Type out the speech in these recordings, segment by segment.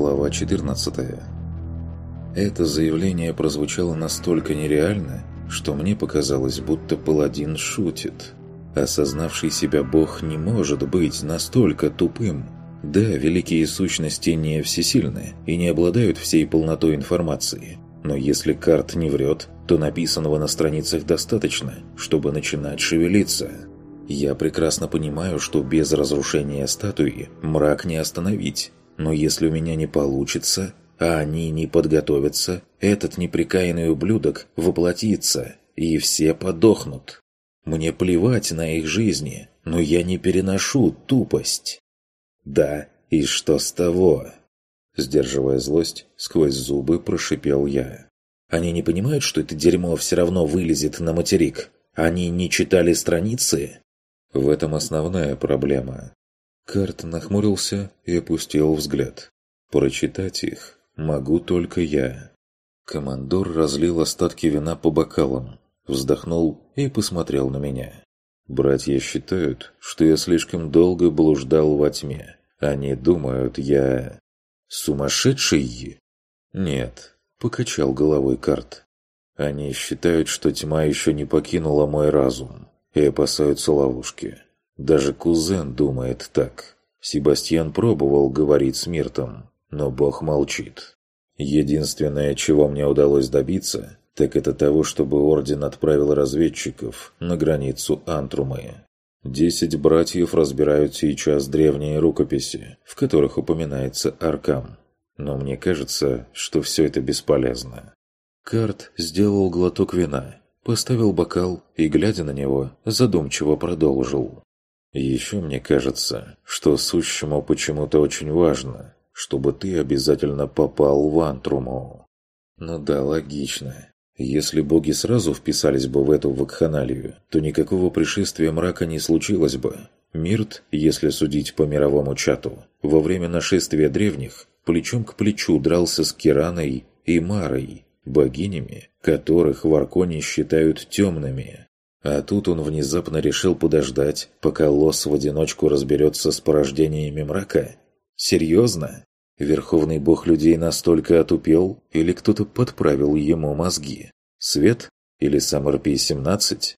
Глава 14 Это заявление прозвучало настолько нереально, что мне показалось, будто паладин шутит. Осознавший себя бог не может быть настолько тупым. Да, великие сущности не всесильны и не обладают всей полнотой информации. Но если карт не врет, то написанного на страницах достаточно, чтобы начинать шевелиться. Я прекрасно понимаю, что без разрушения статуи мрак не остановить. Но если у меня не получится, а они не подготовятся, этот неприкаянный ублюдок воплотится, и все подохнут. Мне плевать на их жизни, но я не переношу тупость. Да, и что с того? Сдерживая злость, сквозь зубы прошипел я. Они не понимают, что это дерьмо все равно вылезет на материк? Они не читали страницы? В этом основная проблема. Карт нахмурился и опустил взгляд. Прочитать их могу только я. Командор разлил остатки вина по бокалам, вздохнул и посмотрел на меня. Братья считают, что я слишком долго блуждал во тьме. Они думают, я... сумасшедший? Нет, покачал головой карт. Они считают, что тьма еще не покинула мой разум и опасаются ловушки. Даже кузен думает так. Себастьян пробовал говорить с Миртом, но бог молчит. Единственное, чего мне удалось добиться, так это того, чтобы Орден отправил разведчиков на границу Антрумы. Десять братьев разбирают сейчас древние рукописи, в которых упоминается Аркам. Но мне кажется, что все это бесполезно. Карт сделал глоток вина, поставил бокал и, глядя на него, задумчиво продолжил. «Еще мне кажется, что сущему почему-то очень важно, чтобы ты обязательно попал в Антруму». Ну да, логично. Если боги сразу вписались бы в эту вакханалию, то никакого пришествия мрака не случилось бы. Мирт, если судить по мировому чату, во время нашествия древних плечом к плечу дрался с Кираной и Марой, богинями, которых в Арконе считают темными. А тут он внезапно решил подождать, пока Лос в одиночку разберется с порождениями мрака. Серьезно? Верховный бог людей настолько отупел, или кто-то подправил ему мозги? Свет? Или сам РП-17?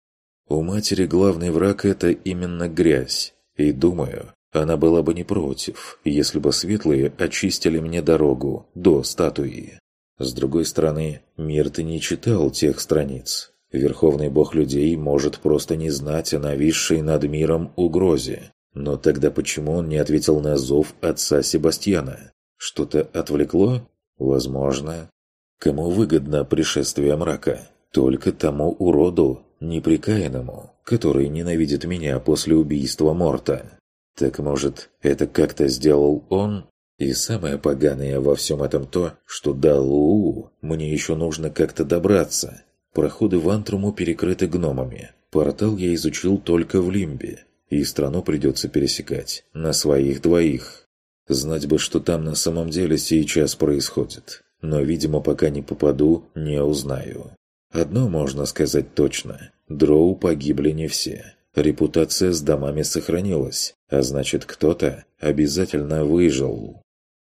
У матери главный враг – это именно грязь. И думаю, она была бы не против, если бы светлые очистили мне дорогу до статуи. С другой стороны, мир ты не читал тех страниц. Верховный бог людей может просто не знать о нависшей над миром угрозе. Но тогда почему он не ответил на зов отца Себастьяна? Что-то отвлекло? Возможно. Кому выгодно пришествие мрака? Только тому уроду, неприкаянному, который ненавидит меня после убийства Морта. Так может, это как-то сделал он? И самое поганое во всем этом то, что до Луу мне еще нужно как-то добраться. Проходы в Антруму перекрыты гномами. Портал я изучил только в Лимбе. И страну придется пересекать на своих двоих. Знать бы, что там на самом деле сейчас происходит. Но, видимо, пока не попаду, не узнаю. Одно можно сказать точно. Дроу погибли не все. Репутация с домами сохранилась, а значит, кто-то обязательно выжил.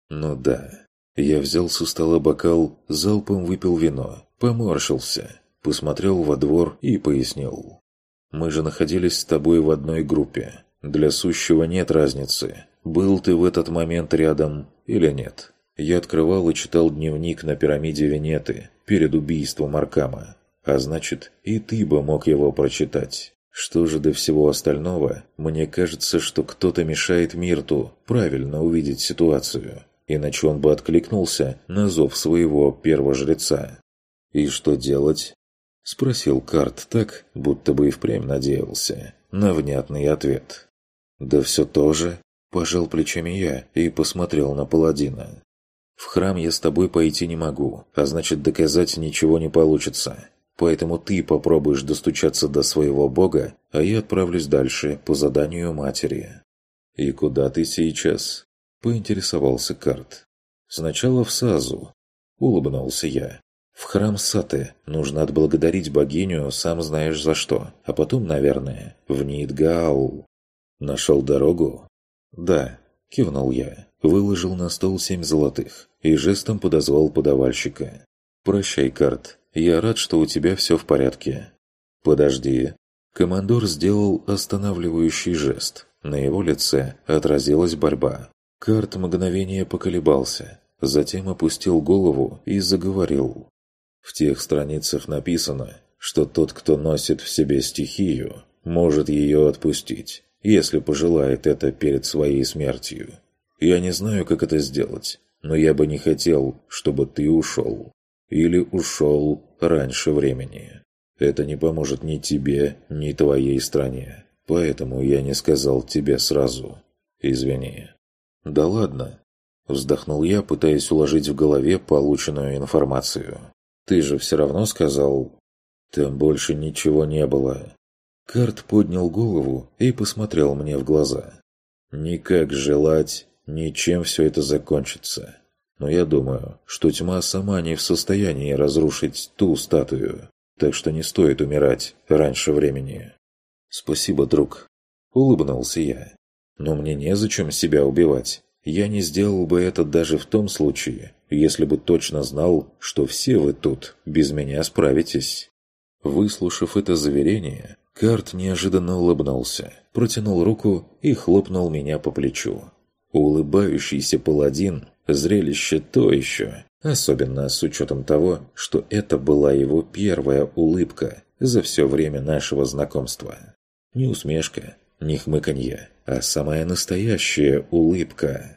Ну да. Я взял со стола бокал, залпом выпил вино, поморщился, посмотрел во двор и пояснил. «Мы же находились с тобой в одной группе. Для сущего нет разницы, был ты в этот момент рядом или нет. Я открывал и читал дневник на пирамиде Венеты перед убийством Аркама. А значит, и ты бы мог его прочитать. Что же до всего остального, мне кажется, что кто-то мешает Мирту правильно увидеть ситуацию. Иначе он бы откликнулся на зов своего первого жреца. «И что делать?» – спросил Карт так, будто бы и впрямь надеялся на внятный ответ. «Да все то же», – пожал плечами я и посмотрел на паладина. «В храм я с тобой пойти не могу, а значит доказать ничего не получится. Поэтому ты попробуешь достучаться до своего бога, а я отправлюсь дальше по заданию матери». «И куда ты сейчас?» – поинтересовался Карт. «Сначала в Сазу», – улыбнулся я. «В храм Саты нужно отблагодарить богиню, сам знаешь за что, а потом, наверное, в Нидгаал». «Нашел дорогу?» «Да», – кивнул я. выложил на стол семь золотых и жестом подозвал подавальщика. «Прощай, Карт. Я рад, что у тебя все в порядке». «Подожди». Командор сделал останавливающий жест. На его лице отразилась борьба. Карт мгновение поколебался, затем опустил голову и заговорил. В тех страницах написано, что тот, кто носит в себе стихию, может ее отпустить, если пожелает это перед своей смертью. Я не знаю, как это сделать, но я бы не хотел, чтобы ты ушел. Или ушел раньше времени. Это не поможет ни тебе, ни твоей стране. Поэтому я не сказал тебе сразу. Извини. Да ладно. Вздохнул я, пытаясь уложить в голове полученную информацию. Ты же все равно сказал... Там больше ничего не было. Карт поднял голову и посмотрел мне в глаза. «Никак желать, ничем все это закончится. Но я думаю, что тьма сама не в состоянии разрушить ту статую, так что не стоит умирать раньше времени». «Спасибо, друг», — улыбнулся я. «Но мне незачем себя убивать. Я не сделал бы это даже в том случае, если бы точно знал, что все вы тут без меня справитесь». Выслушав это заверение, Карт неожиданно улыбнулся, протянул руку и хлопнул меня по плечу. Улыбающийся паладин – зрелище то еще, особенно с учетом того, что это была его первая улыбка за все время нашего знакомства. Не усмешка, не хмыканье, а самая настоящая улыбка.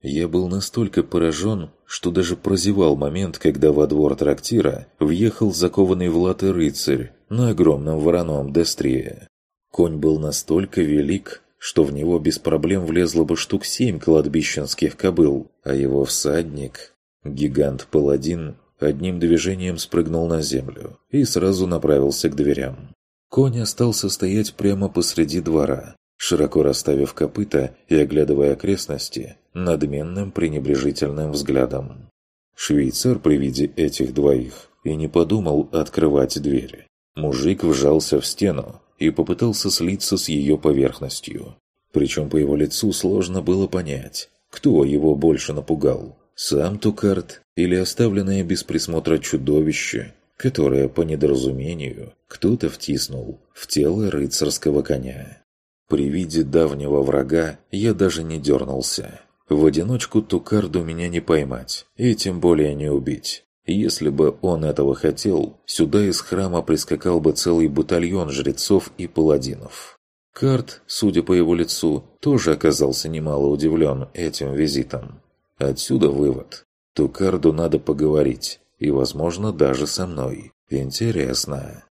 Я был настолько поражен, что даже прозевал момент, когда во двор трактира въехал закованный в латы рыцарь на огромном вороном дестрие. Конь был настолько велик, что в него без проблем влезло бы штук семь кладбищенских кобыл, а его всадник, гигант-паладин, одним движением спрыгнул на землю и сразу направился к дверям. Конь остался стоять прямо посреди двора, широко расставив копыта и оглядывая окрестности надменным пренебрежительным взглядом. Швейцар при виде этих двоих и не подумал открывать двери. Мужик вжался в стену и попытался слиться с ее поверхностью. Причем по его лицу сложно было понять, кто его больше напугал – сам Тукарт или оставленное без присмотра чудовище, которое по недоразумению кто-то втиснул в тело рыцарского коня. При виде давнего врага я даже не дернулся. В одиночку Тукарду меня не поймать, и тем более не убить. Если бы он этого хотел, сюда из храма прискакал бы целый батальон жрецов и паладинов. Карт, судя по его лицу, тоже оказался немало удивлен этим визитом. Отсюда вывод. Тукарду надо поговорить, и, возможно, даже со мной. Интересно.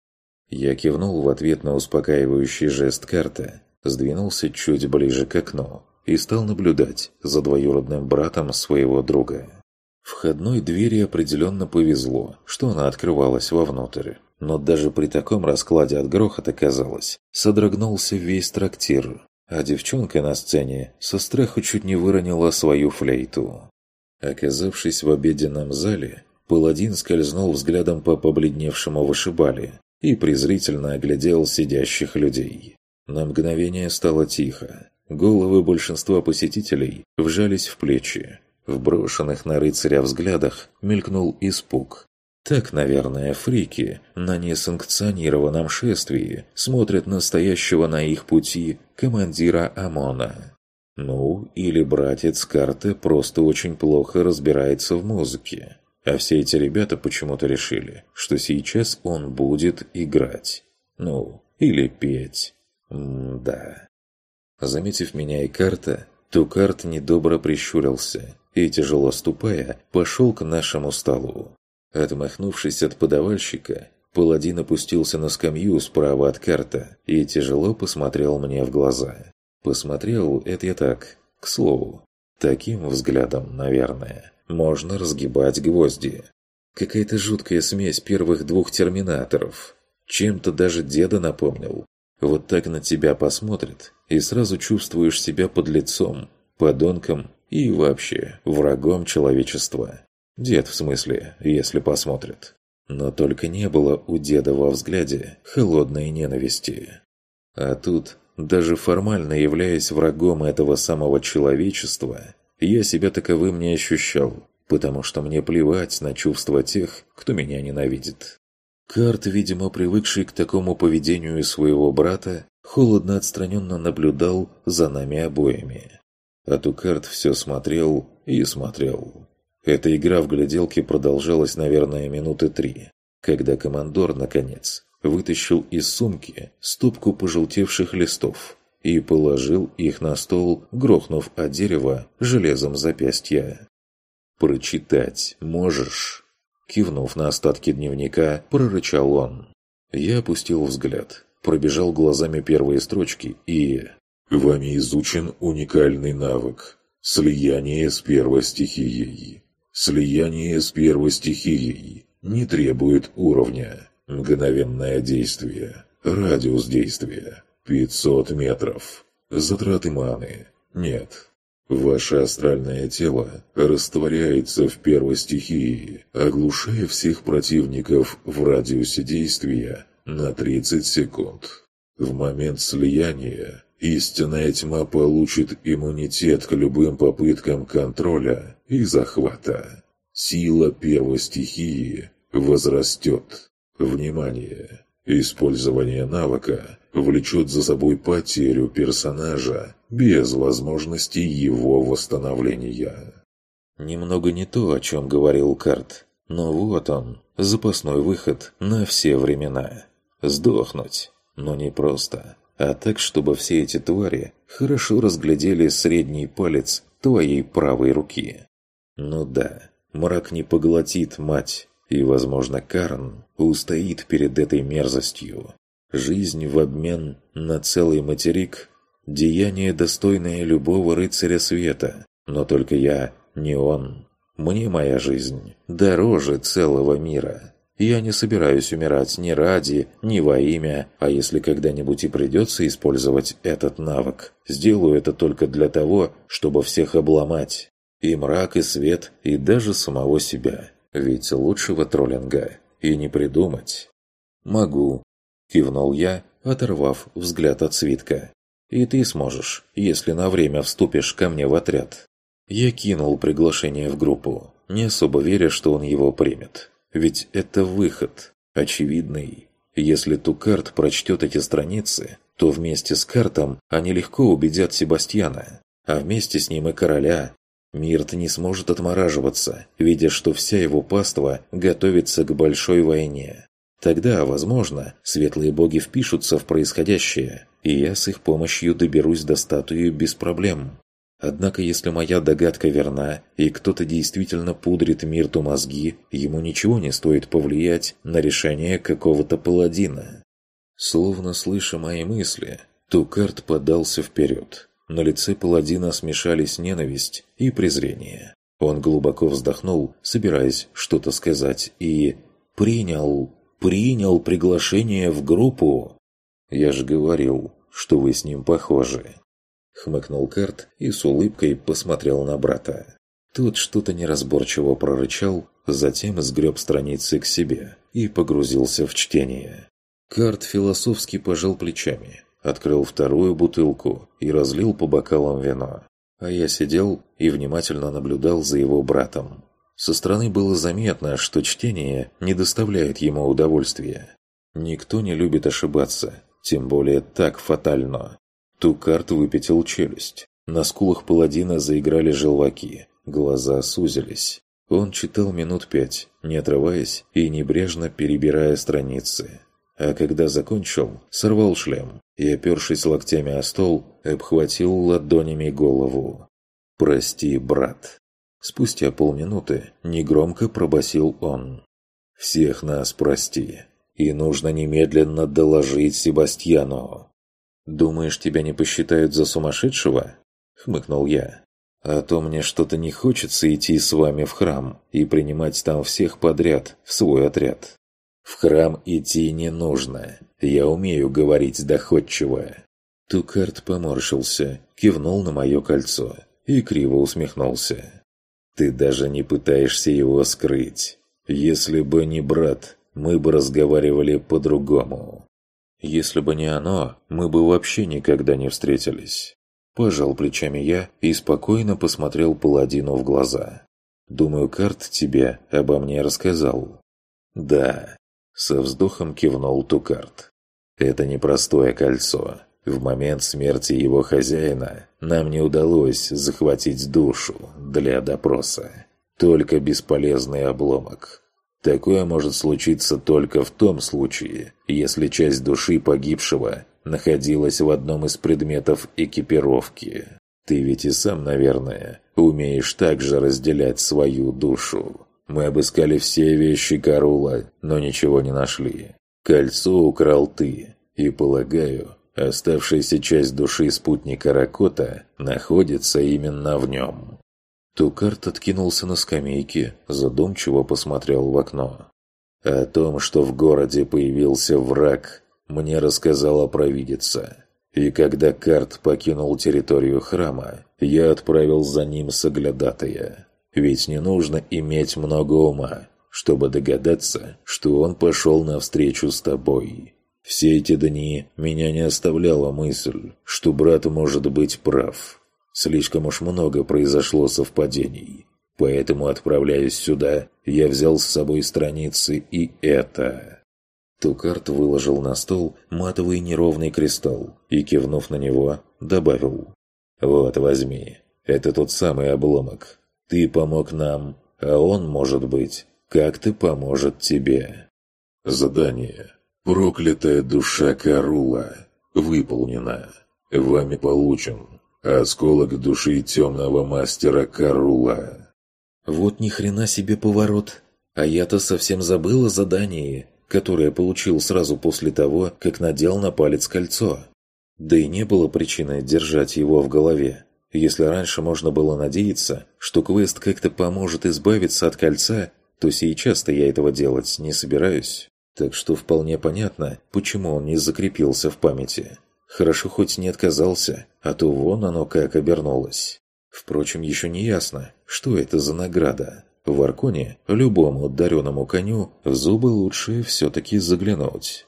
Я кивнул в ответ на успокаивающий жест карты, сдвинулся чуть ближе к окну и стал наблюдать за двоюродным братом своего друга. Входной двери определенно повезло, что она открывалась вовнутрь. Но даже при таком раскладе от грохота, казалось, содрогнулся весь трактир, а девчонка на сцене со страху чуть не выронила свою флейту. Оказавшись в обеденном зале, паладин скользнул взглядом по побледневшему вышибали и презрительно оглядел сидящих людей. На мгновение стало тихо. Головы большинства посетителей вжались в плечи, в брошенных на рыцаря взглядах мелькнул испуг. Так, наверное, фрики на несанкционированном шествии смотрят настоящего на их пути командира ОМОНа. Ну, или братец карты просто очень плохо разбирается в музыке. А все эти ребята почему-то решили, что сейчас он будет играть. Ну, или петь. М-да. Заметив меня и карта, Тукарт недобро прищурился и, тяжело ступая, пошел к нашему столу. Отмахнувшись от подавальщика, паладин опустился на скамью справа от карта и тяжело посмотрел мне в глаза. Посмотрел это я так, к слову. Таким взглядом, наверное, можно разгибать гвозди. Какая-то жуткая смесь первых двух терминаторов. Чем-то даже деда напомнил. Вот так на тебя посмотрит, и сразу чувствуешь себя под лицом, подонком и вообще врагом человечества. Дед, в смысле, если посмотрит. Но только не было у деда во взгляде холодной ненависти. А тут, даже формально являясь врагом этого самого человечества, я себя таковым не ощущал, потому что мне плевать на чувства тех, кто меня ненавидит. Карт, видимо, привыкший к такому поведению своего брата, холодно отстраненно наблюдал за нами обоими. А Тукарт все смотрел и смотрел. Эта игра в гляделке продолжалась, наверное, минуты три, когда командор, наконец, вытащил из сумки стопку пожелтевших листов и положил их на стол, грохнув о дерево железом запястья. «Прочитать можешь?» Кивнув на остатки дневника, прорычал он. Я опустил взгляд, пробежал глазами первые строчки и... «Вами изучен уникальный навык. Слияние с первой стихией. Слияние с первой стихией. Не требует уровня. Мгновенное действие. Радиус действия. 500 метров. Затраты маны. Нет. Ваше астральное тело растворяется в первой стихии, оглушая всех противников в радиусе действия на 30 секунд. В момент слияния истинная тьма получит иммунитет к любым попыткам контроля и захвата. Сила первой стихии возрастет. Внимание! Использование навыка влечет за собой потерю персонажа без возможности его восстановления. Немного не то, о чем говорил Карт, но вот он, запасной выход на все времена. Сдохнуть, но не просто, а так, чтобы все эти твари хорошо разглядели средний палец твоей правой руки. Ну да, мрак не поглотит мать, и, возможно, Карн устоит перед этой мерзостью. Жизнь в обмен на целый материк – деяние, достойное любого рыцаря света. Но только я не он. Мне моя жизнь дороже целого мира. Я не собираюсь умирать ни ради, ни во имя, а если когда-нибудь и придется использовать этот навык, сделаю это только для того, чтобы всех обломать. И мрак, и свет, и даже самого себя. Ведь лучшего троллинга и не придумать. Могу, Кивнул я, оторвав взгляд от свитка. «И ты сможешь, если на время вступишь ко мне в отряд». Я кинул приглашение в группу, не особо веря, что он его примет. Ведь это выход, очевидный. Если Тукарт прочтет эти страницы, то вместе с Картом они легко убедят Себастьяна, а вместе с ним и короля. Мирт не сможет отмораживаться, видя, что вся его паства готовится к большой войне. Тогда, возможно, светлые боги впишутся в происходящее, и я с их помощью доберусь до статуи без проблем. Однако, если моя догадка верна, и кто-то действительно пудрит Мирту мозги, ему ничего не стоит повлиять на решение какого-то паладина. Словно слыша мои мысли, Тукарт подался вперед. На лице паладина смешались ненависть и презрение. Он глубоко вздохнул, собираясь что-то сказать, и принял принял приглашение в группу. Я же говорил, что вы с ним похожи. Хмыкнул Карт и с улыбкой посмотрел на брата. Тот что-то неразборчиво прорычал, затем сгреб страницы к себе и погрузился в чтение. Карт философски пожал плечами, открыл вторую бутылку и разлил по бокалам вино. А я сидел и внимательно наблюдал за его братом. Со стороны было заметно, что чтение не доставляет ему удовольствия. Никто не любит ошибаться, тем более так фатально. Ту карту выпятил челюсть. На скулах паладина заиграли желваки, глаза сузились. Он читал минут пять, не отрываясь и небрежно перебирая страницы. А когда закончил, сорвал шлем и, опершись локтями о стол, обхватил ладонями голову. «Прости, брат, Спустя полминуты негромко пробасил он. «Всех нас прости, и нужно немедленно доложить Себастьяну». «Думаешь, тебя не посчитают за сумасшедшего?» — хмыкнул я. «А то мне что-то не хочется идти с вами в храм и принимать там всех подряд в свой отряд». «В храм идти не нужно. Я умею говорить доходчиво». Тукарт поморщился, кивнул на мое кольцо и криво усмехнулся. Ты даже не пытаешься его скрыть. Если бы не брат, мы бы разговаривали по-другому. Если бы не оно, мы бы вообще никогда не встретились. Пожал плечами я и спокойно посмотрел паладину в глаза. «Думаю, Карт тебе обо мне рассказал». «Да», — со вздохом кивнул Тукарт. «Это непростое кольцо. В момент смерти его хозяина нам не удалось захватить душу для допроса. Только бесполезный обломок. Такое может случиться только в том случае, если часть души погибшего находилась в одном из предметов экипировки. Ты ведь и сам, наверное, умеешь также разделять свою душу. Мы обыскали все вещи Карула, но ничего не нашли. Кольцо украл ты, и, полагаю, оставшаяся часть души спутника Ракота находится именно в нем. Тукарт откинулся на скамейке, задумчиво посмотрел в окно. О том, что в городе появился враг, мне рассказала провидица. И когда Карт покинул территорию храма, я отправил за ним соглядатая. Ведь не нужно иметь много ума, чтобы догадаться, что он пошел навстречу с тобой. Все эти дни меня не оставляла мысль, что брат может быть прав. Слишком уж много произошло совпадений. Поэтому, отправляясь сюда, я взял с собой страницы и это. Тукарт выложил на стол матовый неровный кристалл и, кивнув на него, добавил. «Вот, возьми. Это тот самый обломок. Ты помог нам, а он, может быть, как-то поможет тебе». Задание. Проклятая душа Карула. Выполнено. Вами получен Осколок души темного мастера Карула. Вот ни хрена себе поворот. А я-то совсем забыл о задании, которое получил сразу после того, как надел на палец кольцо. Да и не было причины держать его в голове. Если раньше можно было надеяться, что квест как-то поможет избавиться от кольца, то сейчас-то я этого делать не собираюсь. Так что вполне понятно, почему он не закрепился в памяти. Хорошо хоть не отказался, а то вон оно как обернулось. Впрочем, еще не ясно, что это за награда. В Арконе любому дареному коню в зубы лучше все-таки заглянуть.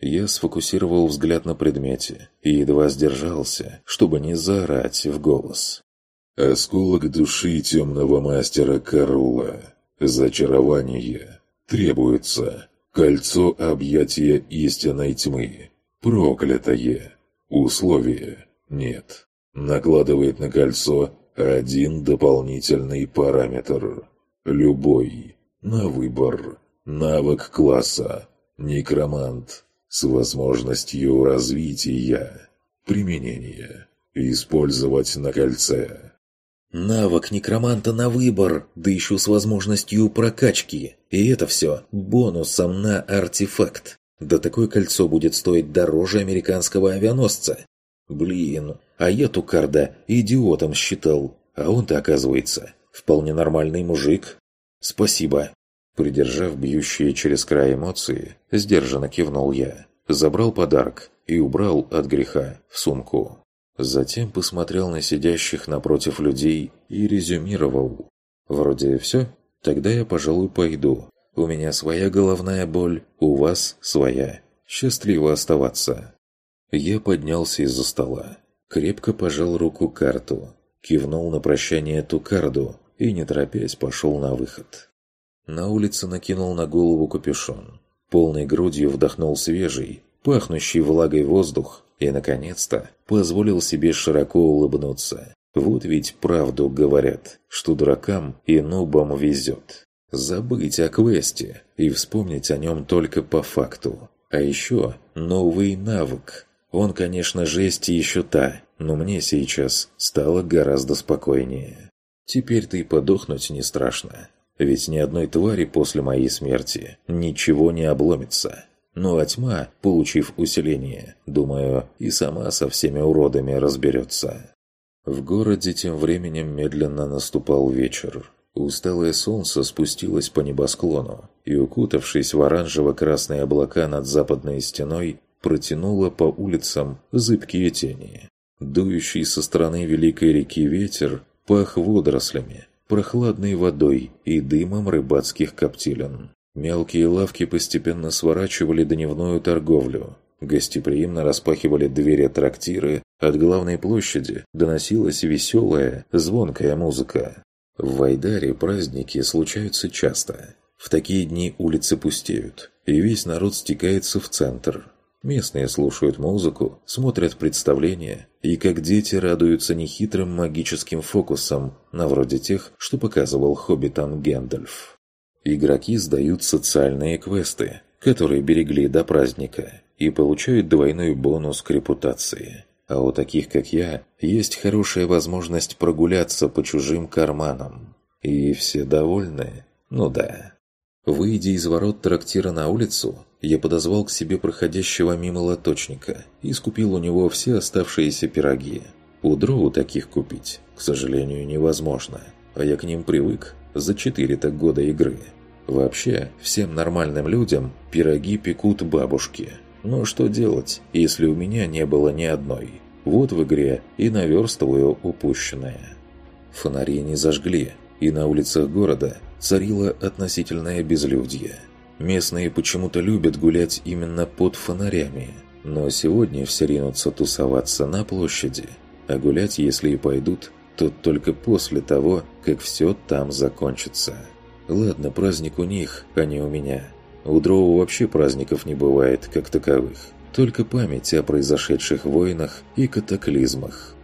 Я сфокусировал взгляд на предмете и едва сдержался, чтобы не заорать в голос. «Осколок души темного мастера Карула. Зачарование. Требуется. Кольцо объятия истинной тьмы. Проклятое. Условие нет. Накладывает на кольцо один дополнительный параметр. Любой. На выбор. Навык класса. Некромант. С возможностью развития. Применение. Использовать на кольце. Навык некроманта на выбор, да еще с возможностью прокачки. И это все бонусом на артефакт. Да такое кольцо будет стоить дороже американского авианосца. Блин, а я Тукарда идиотом считал. А он-то, оказывается, вполне нормальный мужик. Спасибо. Придержав бьющие через край эмоции, сдержанно кивнул я. Забрал подарок и убрал от греха в сумку. Затем посмотрел на сидящих напротив людей и резюмировал. «Вроде все? Тогда я, пожалуй, пойду. У меня своя головная боль, у вас своя. Счастливо оставаться». Я поднялся из-за стола, крепко пожал руку карту, кивнул на прощание ту карду и, не торопясь, пошел на выход. На улице накинул на голову капюшон, полной грудью вдохнул свежий, пахнущий влагой воздух и, наконец-то, позволил себе широко улыбнуться. Вот ведь правду говорят, что дуракам и нубам везет. Забыть о квесте и вспомнить о нем только по факту. А еще новый навык. Он, конечно, жесть еще та, но мне сейчас стало гораздо спокойнее. Теперь-то и подохнуть не страшно. Ведь ни одной твари после моей смерти ничего не обломится. Ну а тьма, получив усиление, думаю, и сама со всеми уродами разберется. В городе тем временем медленно наступал вечер. Усталое солнце спустилось по небосклону и, укутавшись в оранжево-красные облака над западной стеной, протянуло по улицам зыбкие тени. Дующий со стороны Великой реки ветер пах водорослями, прохладной водой и дымом рыбацких коптилен. Мелкие лавки постепенно сворачивали дневную торговлю. Гостеприимно распахивали двери трактиры, от главной площади доносилась веселая, звонкая музыка. В Вайдаре праздники случаются часто. В такие дни улицы пустеют, и весь народ стекается в центр. Местные слушают музыку, смотрят представления и как дети радуются нехитрым магическим фокусам, на вроде тех, что показывал хоббитам Гэндальф. Игроки сдают социальные квесты, которые берегли до праздника, и получают двойной бонус к репутации. А у таких, как я, есть хорошая возможность прогуляться по чужим карманам. И все довольны? Ну да. Выйдя из ворот трактира на улицу, я подозвал к себе проходящего мимо лоточника и скупил у него все оставшиеся пироги. У дроу таких купить, к сожалению, невозможно, а я к ним привык за четыре-то года игры. Вообще, всем нормальным людям пироги пекут бабушки – но что делать, если у меня не было ни одной? Вот в игре и наверстываю упущенное. Фонари не зажгли, и на улицах города царило относительное безлюдье. Местные почему-то любят гулять именно под фонарями. Но сегодня все ринутся тусоваться на площади. А гулять, если и пойдут, то только после того, как все там закончится. Ладно, праздник у них, а не у меня. У дроу вообще праздников не бывает, как таковых. Только память о произошедших войнах и катаклизмах.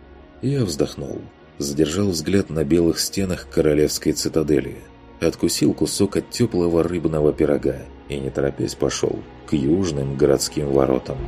Я вздохнул. Задержал взгляд на белых стенах королевской цитадели. Откусил кусок от теплого рыбного пирога и, не торопясь, пошел к южным городским воротам.